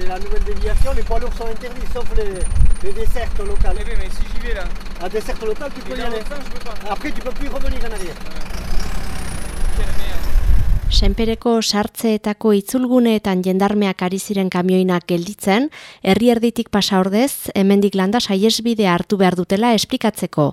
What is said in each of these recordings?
c'est la nouvelle déviation. Les poids lourds sont interdits, sauf les, les dessertes locales. Eh bien, mais si j'y vais là, À desserte locale, tu peux y aller. je peux pas. Après, tu peux plus revenir en arrière. Quelle merde. Senpereko sartzeetako itzulguneetan jendarmeak ari ziren kamioinak gelditzen, herri erditik pasa ordez, hemendik landa saiesbidea hartu behar dutela esplikatzeko.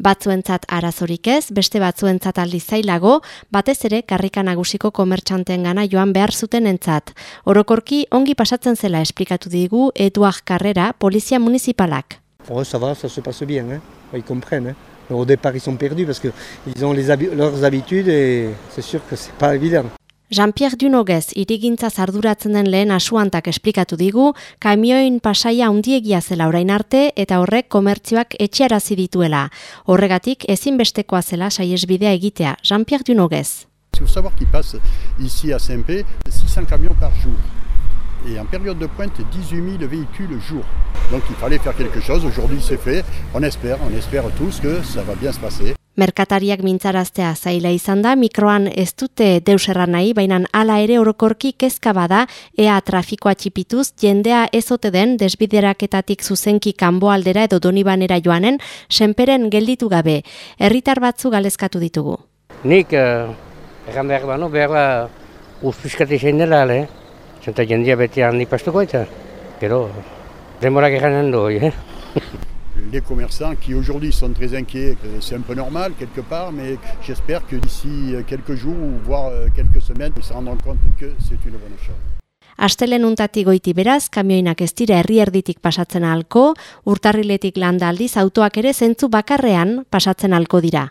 Batzuentzat arazorik ez, beste batzuentzat aldiz zailago, batez ere karrika nagusiko komertxanteen gana joan behar zuten entzat. Orokorki ongi pasatzen zela esplikatu digu Eduard Carrera, polizia municipalak. Eux, ça va, ça se passe bien. Hein. Ils comprennent. Hein. Au départ, ils sont perdus parce qu'ils ont les habi- leurs habitudes et c'est sûr que c'est pas évident. Jean-Pierre Dunogez irigintza arduratzen den lehen asuantak esplikatu digu, kamioin pasaia handiegia zela orain arte eta horrek komertzioak etxearazi dituela. Horregatik ezinbestekoa zela saiesbidea egitea. Jean-Pierre Dunogez. Il faut savoir qu'il passe ici à Saint-Pé 600 camions par jour. Et en période de pointe, 18 000 véhicules jour. Donc il fallait faire quelque chose. Aujourd'hui c'est fait. On espère, on espère tous que ça va bien se passer. Merkatariak mintzaraztea zaila izan da, mikroan ez dute deus erran nahi, baina hala ere orokorki kezka bada, ea trafikoa txipituz, jendea ezote den desbideraketatik zuzenki kanboaldera edo donibanera joanen, senperen gelditu gabe. Herritar batzu galezkatu ditugu. Nik, uh, egan behar bano, behar da uzpiskat izan dela, ale. Zenta jendia beti handi pastuko eta. Gero, denborak eganen du, eh? Les commerçants qui aujourd'hui sont très inquiets, c'est un peu normal quelque part, mais j'espère que d'ici quelques jours ou voire euh, quelques semaines, ils se rendront compte que c'est une bonne chose. Astelen untatik goiti beraz, kamioinak ez dira herri erditik pasatzen halko, urtarriletik landa aldiz autoak ere zentzu bakarrean pasatzen halko dira.